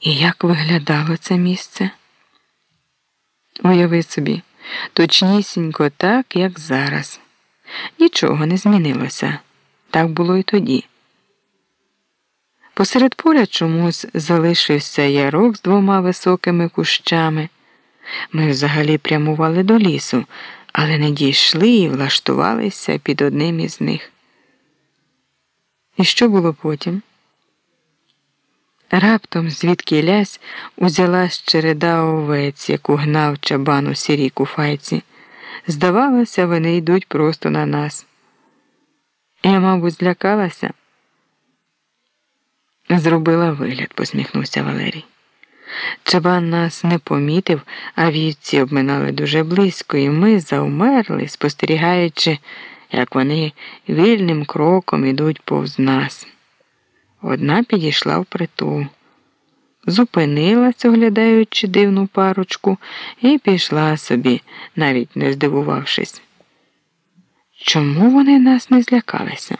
І як виглядало це місце? Уяви собі, точнісінько так, як зараз. Нічого не змінилося. Так було і тоді. Посеред поля чомусь залишився ярок з двома високими кущами. Ми взагалі прямували до лісу, але не дійшли і влаштувалися під одним із них. І що було потім? Раптом, звідки лясь, узялась череда овець, яку гнав чабан у сірій куфайці. Здавалося, вони йдуть просто на нас. Я, мабуть, злякалася. Зробила вигляд, посміхнувся Валерій. Чабан нас не помітив, а вівці обминали дуже близько, і ми заумерли, спостерігаючи, як вони вільним кроком ідуть повз нас. Одна підійшла в притул, зупинилась, оглядаючи дивну парочку, і пішла собі, навіть не здивувавшись. Чому вони нас не злякалися?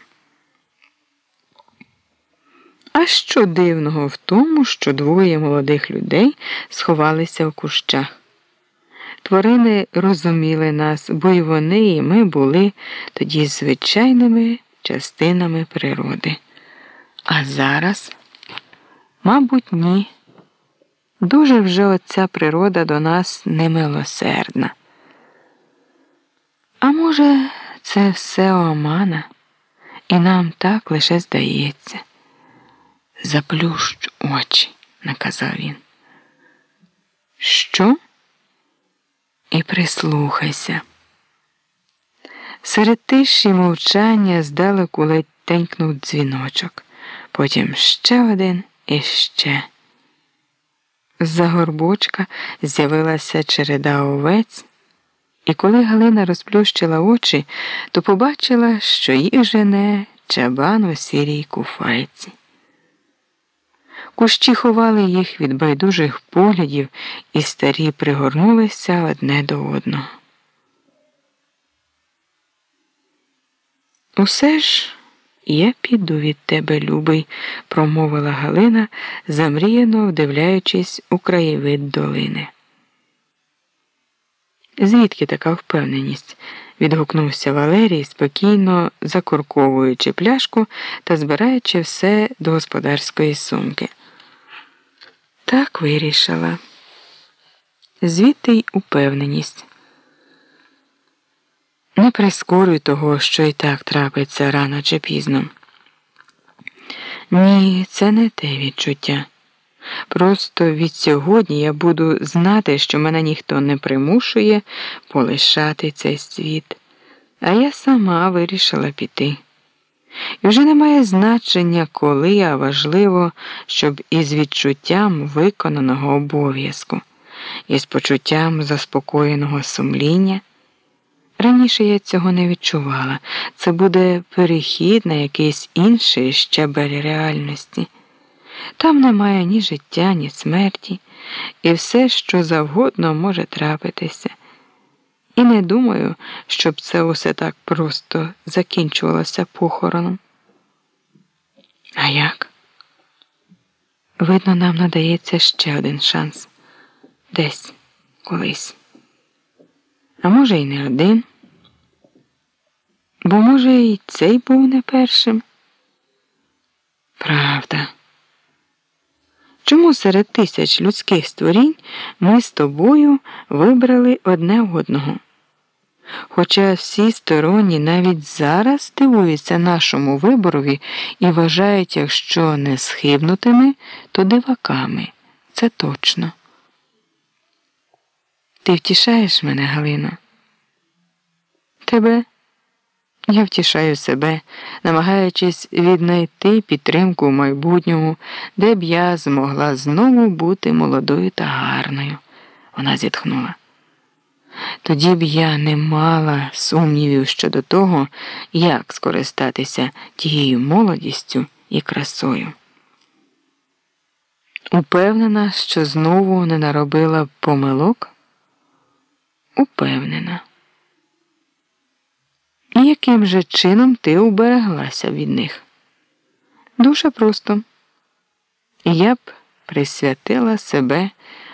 А що дивного в тому, що двоє молодих людей сховалися в кущах? Тварини розуміли нас, бо й вони, і ми були тоді звичайними частинами природи. А зараз, мабуть, ні. Дуже вже оця природа до нас немилосердна. А може, це все омана, і нам так лише здається. Заплющ очі, наказав він. Що? І прислухайся. Серед тиші мовчання здалеку ледь тенькнув дзвіночок, потім ще один і ще. З-за горбочка з'явилася череда овець, і коли Галина розплющила очі, то побачила, що їх жене чабан у сірій куфайці. Кущі ховали їх від байдужих поглядів, і старі пригорнулися одне до одного. Усе ж я піду від тебе, любий, промовила Галина, замріяно вдивляючись у краєвид долини. Звідки така впевненість? відгукнувся Валерій, спокійно закурковуючи пляшку та збираючи все до господарської сумки. Так вирішила. Звідти й упевненість. Не прискорюй того, що і так трапиться рано чи пізно. Ні, це не те відчуття. Просто від сьогодні я буду знати, що мене ніхто не примушує полишати цей світ, а я сама вирішила піти. І вже немає значення, коли, а важливо, щоб із відчуттям виконаного обов'язку, із почуттям заспокоєного сумління. Раніше я цього не відчувала. Це буде перехід на якийсь інший щебель реальності. Там немає ні життя, ні смерті, і все, що завгодно може трапитися. І не думаю, щоб це усе так просто закінчувалося похороном. А як? Видно, нам надається ще один шанс десь колись. А може, і не один. Бо, може, і цей був не першим. Правда. Чому серед тисяч людських створінь ми з тобою вибрали одне одного? Хоча всі сторонні навіть зараз дивуються нашому виборові і вважають, якщо не схибнутими, то диваками. Це точно. Ти втішаєш мене, Галино? Тебе? Я втішаю себе, намагаючись віднайти підтримку в майбутньому, де б я змогла знову бути молодою та гарною. Вона зітхнула. Тоді б я не мала сумнівів щодо того, як скористатися тією молодістю і красою. Упевнена, що знову не наробила помилок? Упевнена. Яким же чином ти убереглася від них? Дуже просто. Я б присвятила себе